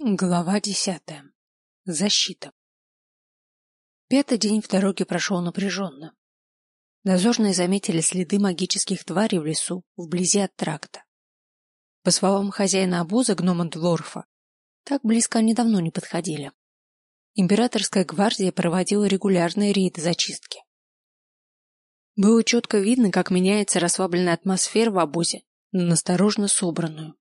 Глава десятая. Защита. Пятый день в дороге прошел напряженно. Дозорные заметили следы магических тварей в лесу, вблизи от тракта. По словам хозяина обоза гнома Длорфа, так близко они давно не подходили. Императорская гвардия проводила регулярные рейды зачистки. Было четко видно, как меняется расслабленная атмосфера в обозе на насторожно собранную.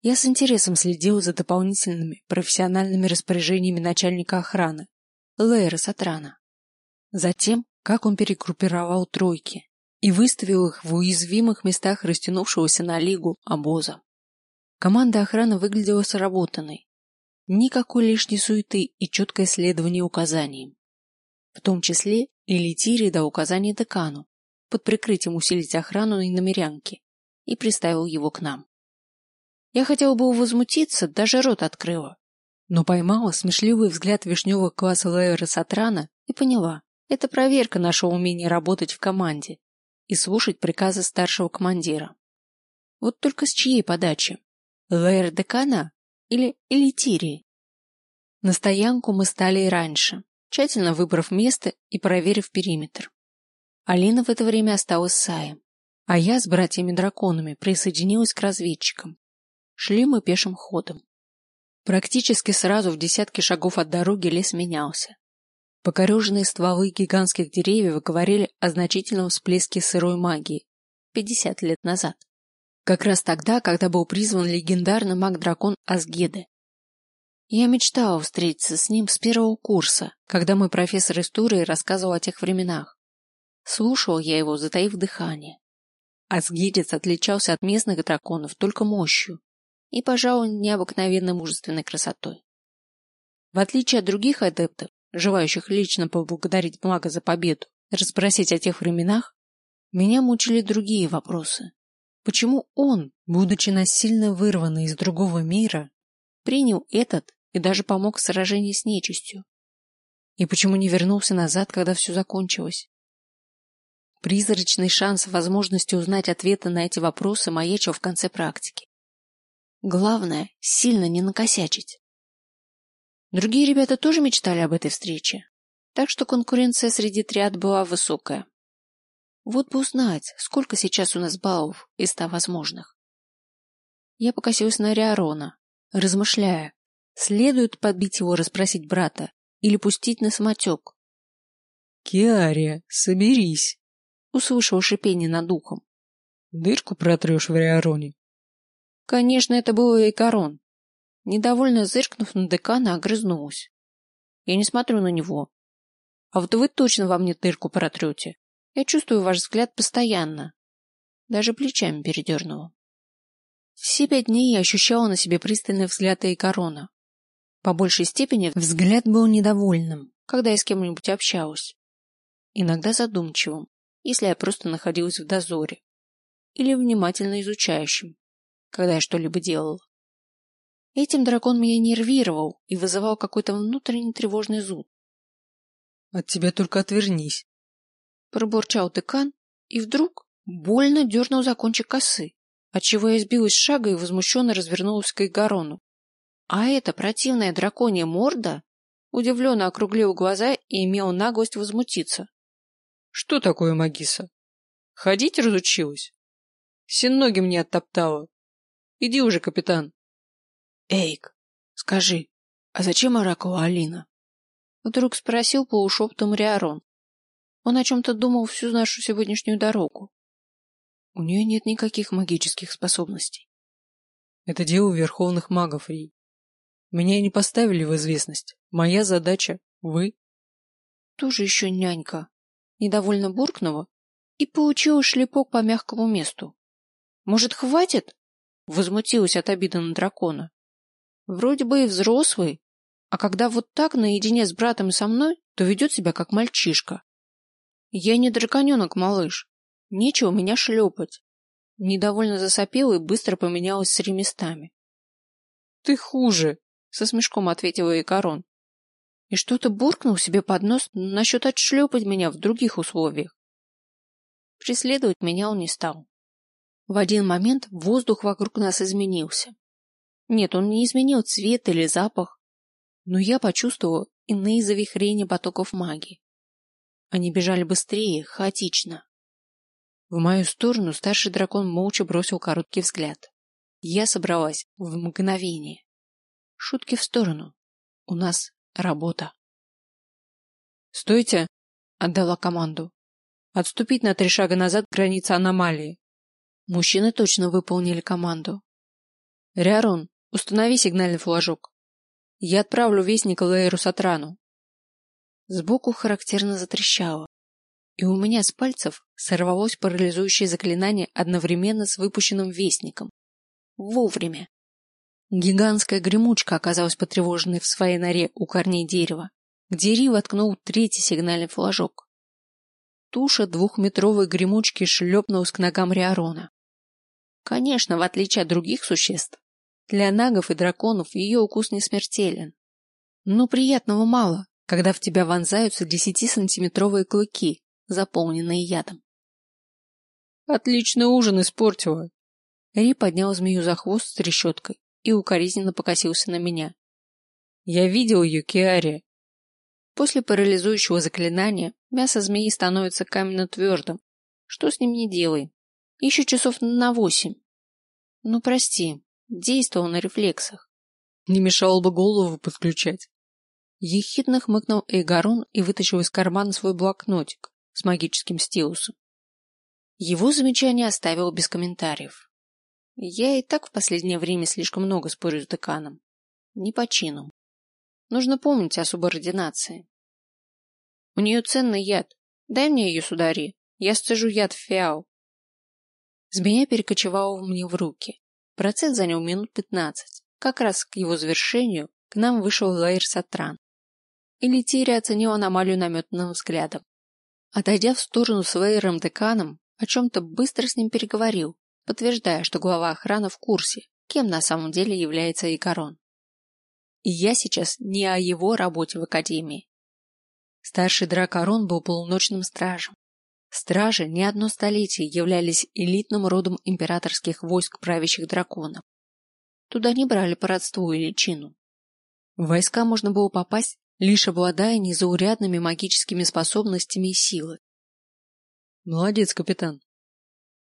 Я с интересом следил за дополнительными профессиональными распоряжениями начальника охраны, Лейра Сатрана. Затем, как он перегруппировал тройки и выставил их в уязвимых местах растянувшегося на лигу обоза. Команда охраны выглядела сработанной. Никакой лишней суеты и четкое следование указаниям. В том числе и Литири дал указание декану под прикрытием усилить охрану и намерянки и приставил его к нам. Я хотела было возмутиться, даже рот открыла. Но поймала смешливый взгляд вишневых глаз Лейера Сатрана и поняла, это проверка нашего умения работать в команде и слушать приказы старшего командира. Вот только с чьей подачи? Лейер Декана или Элитирии? На стоянку мы стали и раньше, тщательно выбрав место и проверив периметр. Алина в это время осталась с Саем, а я с братьями-драконами присоединилась к разведчикам. Шли мы пешим ходом. Практически сразу в десятке шагов от дороги лес менялся. Покореженные стволы гигантских деревьев говорили о значительном всплеске сырой магии 50 лет назад. Как раз тогда, когда был призван легендарный маг-дракон Асгеды. Я мечтала встретиться с ним с первого курса, когда мой профессор истории рассказывал о тех временах. Слушал я его, затаив дыхание. Асгидец отличался от местных драконов только мощью, и, пожалуй, необыкновенно мужественной красотой. В отличие от других адептов, желающих лично поблагодарить мага за победу расспросить о тех временах, меня мучили другие вопросы. Почему он, будучи насильно вырванный из другого мира, принял этот и даже помог в сражении с нечистью? И почему не вернулся назад, когда все закончилось? Призрачный шанс возможности узнать ответы на эти вопросы маячил в конце практики. Главное, сильно не накосячить. Другие ребята тоже мечтали об этой встрече, так что конкуренция среди триад была высокая. Вот бы узнать, сколько сейчас у нас баллов из ста возможных. Я покосилась на Риарона, размышляя, следует подбить его расспросить брата или пустить на самотек. — Киария, соберись! — услышал шипение над ухом. — Дырку протрешь в Риароне. Конечно, это был и корон. Недовольно зыркнув на декана, огрызнулась. Я не смотрю на него. А вот вы точно во мне дырку протрете. Я чувствую ваш взгляд постоянно. Даже плечами передернула. Все пять дней я ощущала на себе пристальный взгляд и корона. По большей степени взгляд был недовольным, когда я с кем-нибудь общалась. Иногда задумчивым, если я просто находилась в дозоре. Или внимательно изучающим, когда я что-либо делал. Этим дракон меня нервировал и вызывал какой-то внутренний тревожный зуд. — От тебя только отвернись. Пробурчал декан и вдруг больно дернул за кончик косы, отчего я сбилась с шага и возмущенно развернулась к Игорону. А эта противная драконья морда удивленно округлил глаза и имел наглость возмутиться. — Что такое, Магиса? Ходить разучилась? Син мне оттоптала. Иди уже, капитан. Эйк, скажи, а зачем оракулу Алина? Вдруг спросил полушептом Риарон. Он о чем-то думал всю нашу сегодняшнюю дорогу. У нее нет никаких магических способностей. Это дело верховных магов, Рей. Меня не поставили в известность. Моя задача — вы. Тоже еще нянька. Недовольно буркнула и получила шлепок по мягкому месту. Может, хватит? Возмутилась от обиды на дракона. Вроде бы и взрослый, а когда вот так наедине с братом и со мной, то ведет себя как мальчишка. Я не драконенок, малыш. Нечего меня шлепать. Недовольно засопела и быстро поменялась с реместами. — Ты хуже, — со смешком ответила Икарон. И что-то буркнул себе под нос насчет отшлепать меня в других условиях. Преследовать меня он не стал. В один момент воздух вокруг нас изменился. Нет, он не изменил цвет или запах, но я почувствовала иные завихрения потоков магии. Они бежали быстрее, хаотично. В мою сторону старший дракон молча бросил короткий взгляд. Я собралась в мгновение. Шутки в сторону. У нас работа. «Стойте!» — отдала команду. «Отступить на три шага назад к границе аномалии». Мужчины точно выполнили команду. «Риарон, установи сигнальный флажок. Я отправлю вестника Лейру Сатрану». Сбоку характерно затрещало, и у меня с пальцев сорвалось парализующее заклинание одновременно с выпущенным вестником. Вовремя. Гигантская гремучка оказалась потревоженной в своей норе у корней дерева, где Ри воткнул третий сигнальный флажок. Туша двухметровой гремучки шлепнулась к ногам Риарона. Конечно, в отличие от других существ, для нагов и драконов ее укус не смертелен. Но приятного мало, когда в тебя вонзаются десятисантиметровые клыки, заполненные ядом. Отличный ужин испортила. Ри поднял змею за хвост с трещоткой и укоризненно покосился на меня. Я видел ее, Киари. После парализующего заклинания мясо змеи становится каменно твердым. Что с ним не делай. Еще часов на восемь. Ну, прости, действовал на рефлексах. Не мешало бы голову подключать. Ехидно хмыкнул Эйгарон и вытащил из кармана свой блокнотик с магическим стилусом. Его замечание оставил без комментариев. Я и так в последнее время слишком много спорю с деканом. Не по чину. Нужно помнить о субординации. У нее ценный яд. Дай мне ее, судари. Я сцежу яд в фиал. Змея перекочевала мне в руки. Процесс занял минут пятнадцать. Как раз к его завершению к нам вышел Лаир Сатран. И Летирия оценил аномалию наметанным взглядом. Отойдя в сторону с Лейером Деканом, о чем-то быстро с ним переговорил, подтверждая, что глава охраны в курсе, кем на самом деле является Икарон. И я сейчас не о его работе в Академии. Старший Дракорон был полуночным стражем. Стражи не одно столетие являлись элитным родом императорских войск правящих драконов. Туда не брали по родству или чину. В войска можно было попасть, лишь обладая незаурядными магическими способностями и силой. Молодец, капитан.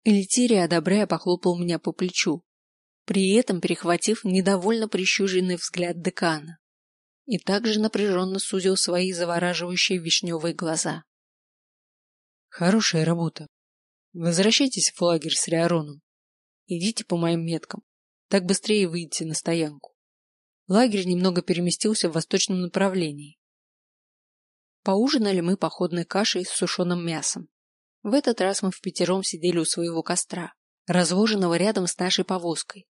Элитирия, одобряя, похлопал меня по плечу, при этом перехватив недовольно прищуренный взгляд декана, и также напряженно сузил свои завораживающие вишневые глаза. Хорошая работа. Возвращайтесь в лагерь с Риароном. Идите по моим меткам. Так быстрее выйдете на стоянку. Лагерь немного переместился в восточном направлении. Поужинали мы походной кашей с сушеным мясом. В этот раз мы в пятером сидели у своего костра, разложенного рядом с нашей повозкой.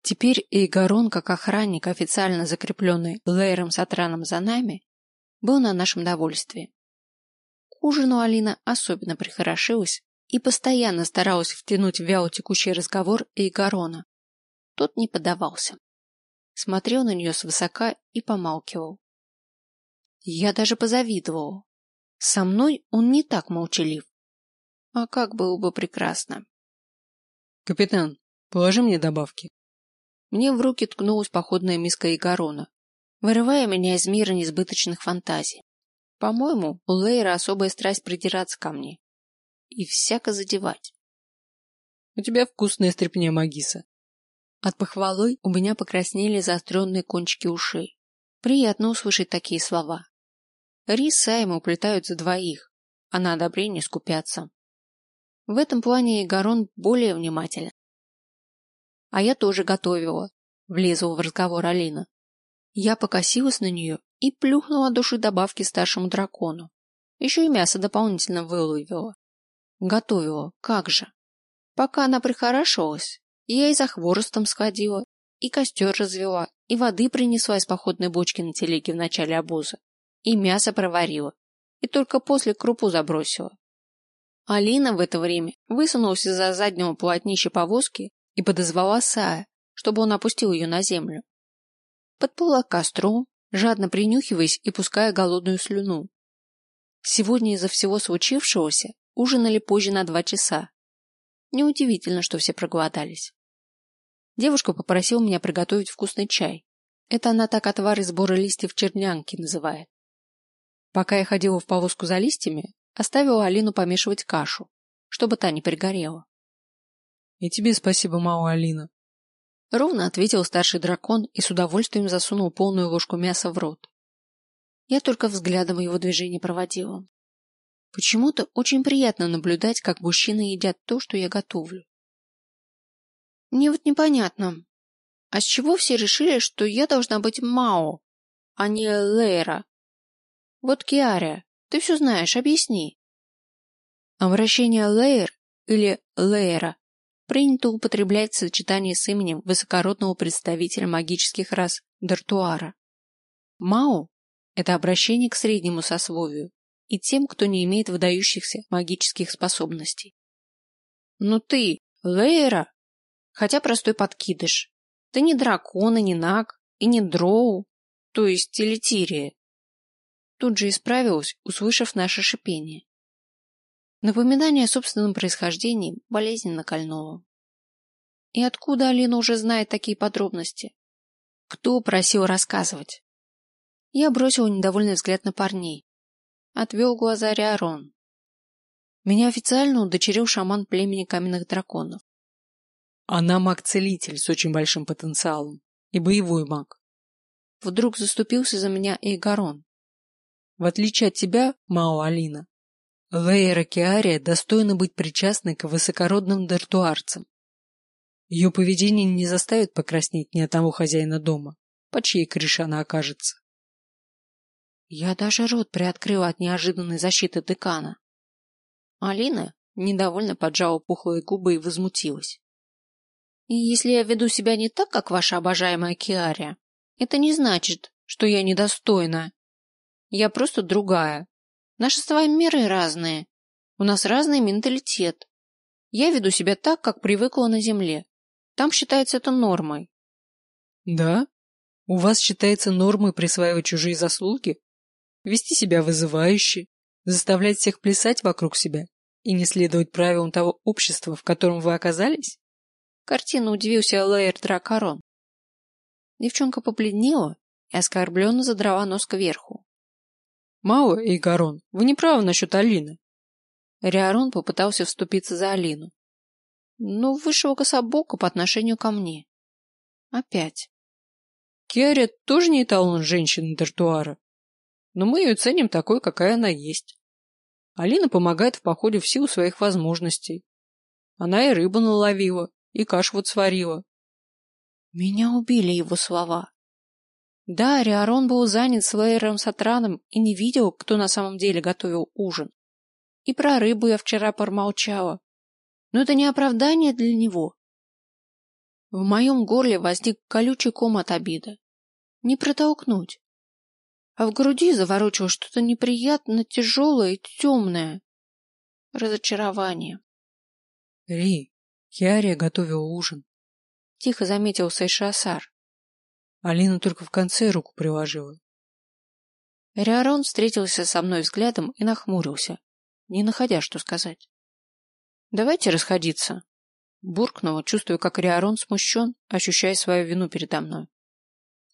Теперь Эйгарон, как охранник, официально закрепленный Лейром Сатраном за нами, был на нашем довольстве. К ужину Алина особенно прихорошилась и постоянно старалась втянуть в вяло текущий разговор Эйгарона. Тот не поддавался. Смотрел на нее свысока и помалкивал. Я даже позавидовала. Со мной он не так молчалив. А как было бы прекрасно. Капитан, положи мне добавки. Мне в руки ткнулась походная миска Игорона, вырывая меня из мира несбыточных фантазий. По-моему, у Лейра особая страсть придираться ко мне. И всяко задевать. У тебя вкусная стряпня, Магиса. От похвалы у меня покраснели заостренные кончики ушей. Приятно услышать такие слова. Рис Сайма уплетают за двоих, а на одобрение скупятся. В этом плане Гарон более внимателен. А я тоже готовила, влезла в разговор Алина. Я покосилась на нее и плюхнула души добавки старшему дракону. Еще и мясо дополнительно выловила. Готовила, как же. Пока она прихорашивалась, я и за хворостом сходила, и костер развела, и воды принесла из походной бочки на телеге в начале обоза, и мясо проварила, и только после крупу забросила. Алина в это время высунулась из-за заднего полотнища повозки и подозвала Сая, чтобы он опустил ее на землю. Подплыла к костру, жадно принюхиваясь и пуская голодную слюну. Сегодня из-за всего случившегося ужинали позже на два часа. Неудивительно, что все проголодались. Девушка попросила меня приготовить вкусный чай. Это она так отвар из сбора листьев чернянки называет. Пока я ходила в повозку за листьями, оставила Алину помешивать кашу, чтобы та не пригорела. И тебе спасибо, Мао Алина. Ровно ответил старший дракон и с удовольствием засунул полную ложку мяса в рот. Я только взглядом его движение проводила. Почему-то очень приятно наблюдать, как мужчины едят то, что я готовлю. Мне вот непонятно, а с чего все решили, что я должна быть Мао, а не Лейра? Вот Киария, ты все знаешь, объясни. Обращение Лейр или Лейра принято употреблять в сочетании с именем высокородного представителя магических рас Дартуара. Мао – это обращение к среднему сословию и тем, кто не имеет выдающихся магических способностей. Ну ты, Лейра, хотя простой подкидыш. Ты не дракон и не наг, и не дроу, то есть телетирия. Тут же исправилась, услышав наше шипение. Напоминание о собственном происхождении болезненно кольнуло. И откуда Алина уже знает такие подробности? Кто просил рассказывать? Я бросил недовольный взгляд на парней. Отвел глаза Риарон. Меня официально удочерил шаман племени каменных драконов. Она маг-целитель с очень большим потенциалом. И боевой маг. Вдруг заступился за меня Эйгарон. В отличие от тебя, Мао Алина, Лейра Киария достойна быть причастной к высокородным дартуарцам. Ее поведение не заставит покраснеть ни одного хозяина дома, по чьей крыше она окажется. Я даже рот приоткрыла от неожиданной защиты декана. Алина недовольно поджала пухлые губы и возмутилась. И если я веду себя не так, как ваша обожаемая Киария, это не значит, что я недостойна. Я просто другая, Наши с вами миры разные. У нас разный менталитет. Я веду себя так, как привыкла на Земле. Там считается это нормой. Да? У вас считается нормой присваивать чужие заслуги? Вести себя вызывающе, заставлять всех плясать вокруг себя и не следовать правилам того общества, в котором вы оказались? Картина удивился Лейер Дракарон. Девчонка побледнела и оскорбленно задрала нос кверху. Мао и Гарон, вы не правы насчет Алины. Риарон попытался вступиться за Алину. Но вышел кособоко по отношению ко мне. Опять. Киария тоже не эталон женщины Дартуара. Но мы ее ценим такой, какая она есть. Алина помогает в походе в силу своих возможностей. Она и рыбу наловила, и кашу вот сварила. Меня убили его слова. Да, Риарон был занят с Лейером Сатраном и не видел, кто на самом деле готовил ужин. И про рыбу я вчера промолчала. Но это не оправдание для него. В моем горле возник колючий ком от обиды. Не протолкнуть. А в груди заворочило что-то неприятно тяжелое и темное. Разочарование. — Ри, Киария готовила ужин. — тихо заметил Сейшасар. Алина только в конце руку приложила. Риарон встретился со мной взглядом и нахмурился, не находя, что сказать. «Давайте расходиться», — буркнула, чувствуя, как Риарон смущен, ощущая свою вину передо мной.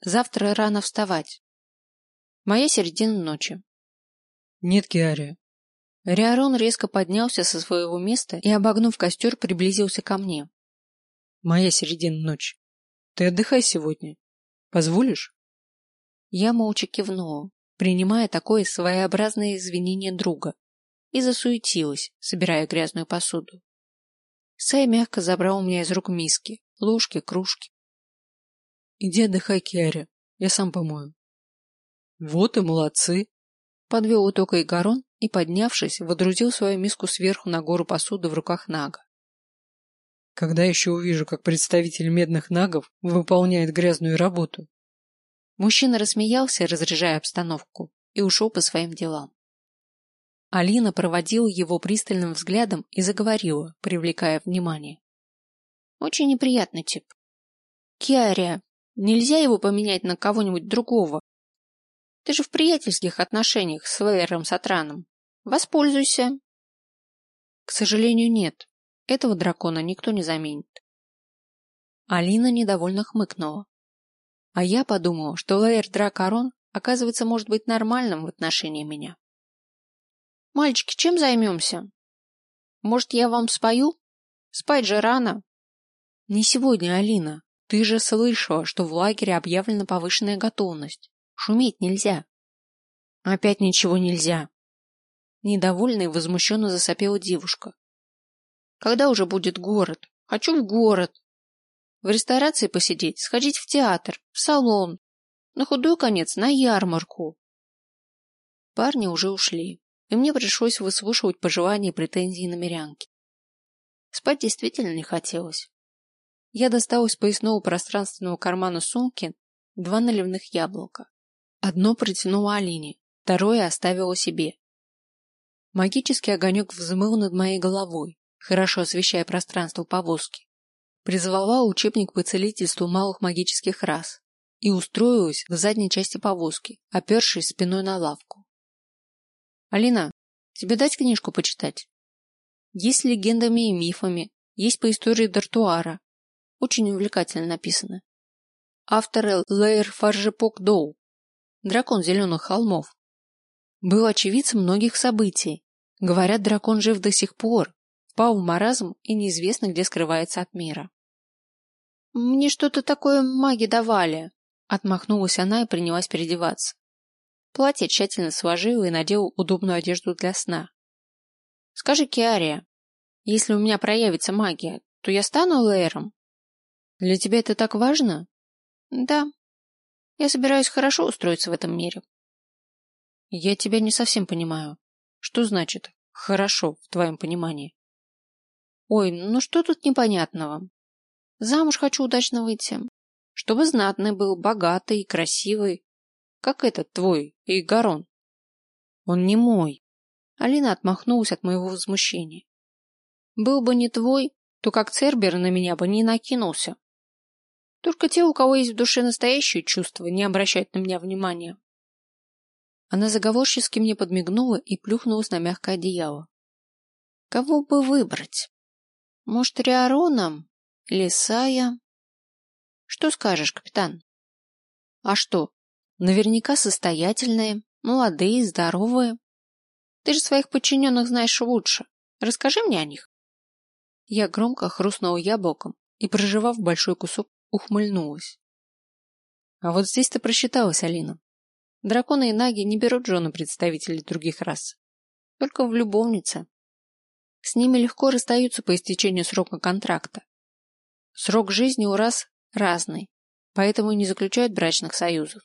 «Завтра рано вставать. Моя середина ночи». «Нет, Киария». Риарон резко поднялся со своего места и, обогнув костер, приблизился ко мне. «Моя середина ночи. Ты отдыхай сегодня. Позволишь? Я молча кивнула, принимая такое своеобразное извинение друга, и засуетилась, собирая грязную посуду. Сай мягко забрал у меня из рук миски, ложки, кружки. Иди отдыхай, Киаря, я сам помою. Вот и молодцы. Подвел итог Игорон и, поднявшись, водрузил свою миску сверху на гору посуды в руках Нага. Когда еще увижу, как представитель медных нагов выполняет грязную работу? Мужчина рассмеялся, разряжая обстановку, и ушел по своим делам. Алина проводила его пристальным взглядом и заговорила, привлекая внимание. Очень неприятный тип. Киария, нельзя его поменять на кого-нибудь другого. Ты же в приятельских отношениях с Вейером Сатраном. Воспользуйся. К сожалению, нет. Этого дракона никто не заменит. Алина недовольно хмыкнула. А я подумала, что Лаэр Дракарон, оказывается, может быть нормальным в отношении меня. «Мальчики, чем займемся? Может, я вам спою? Спать же рано». «Не сегодня, Алина. Ты же слышала, что в лагере объявлена повышенная готовность. Шуметь нельзя». «Опять ничего нельзя». Недовольно и возмущенно засопела девушка. «Когда уже будет город? Хочу в город. В ресторации посидеть, сходить в театр, в салон. На худой конец, на ярмарку. Парни уже ушли, и мне пришлось выслушивать пожелания и претензии на мирянки. Спать действительно не хотелось. Я достал из поясного пространственного кармана сумки два наливных яблока. Одно протянула Алине, второе оставила себе. Магический огонек взмыл над моей головой, хорошо освещая пространство повозки, призвала учебник по целительству малых магических рас и устроилась в задней части повозки, опершись спиной на лавку. Алина, тебе дать книжку почитать? Есть легендами и мифами, есть по истории Дартуара. Очень увлекательно написано. Автор Лейер Фаржепок Доу, дракон зеленых холмов. Был очевидцем многих событий. Говорят, дракон жив до сих пор, впал в маразм и неизвестно, где скрывается от мира. Мне что-то такое маги давали. Отмахнулась она и принялась переодеваться. Платье тщательно сложила и надела удобную одежду для сна. Скажи, Киария, если у меня проявится магия, то я стану Лэйром? Для тебя это так важно? Да. Я собираюсь хорошо устроиться в этом мире. Я тебя не совсем понимаю. Что значит «хорошо» в твоем понимании? Ой, ну что тут непонятного? Замуж хочу удачно выйти. Чтобы знатный был, богатый, красивый. Как этот твой, Игорон. Он не мой. Алина отмахнулась от моего возмущения. Был бы не твой, то как Цербер на меня бы не накинулся. Только те, у кого есть в душе настоящие чувства, не обращают на меня внимания. Она заговорчески мне подмигнула и плюхнулась на мягкое одеяло. Кого бы выбрать? Может, Риарона? Лисая? Что скажешь, капитан? А что? Наверняка состоятельные, молодые, здоровые. Ты же своих подчиненных знаешь лучше. Расскажи мне о них. Я громко хрустнула яблоком и, проживав большой кусок, ухмыльнулась. А вот здесь ты просчиталась, Алина. Драконы и наги не берут жены представителей других рас. Только в любовнице. С ними легко расстаются по истечению срока контракта. Срок жизни у рас разный, поэтому не заключают брачных союзов.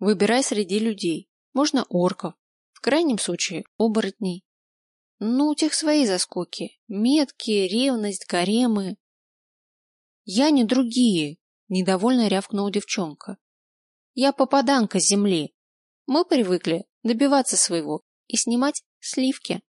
Выбирай среди людей. Можно орков, в крайнем случае оборотней. Ну, у тех свои заскоки. Метки, ревность, гаремы. Я не другие, недовольно рявкнула девчонка. Я попаданка земли. Мы привыкли добиваться своего и снимать сливки.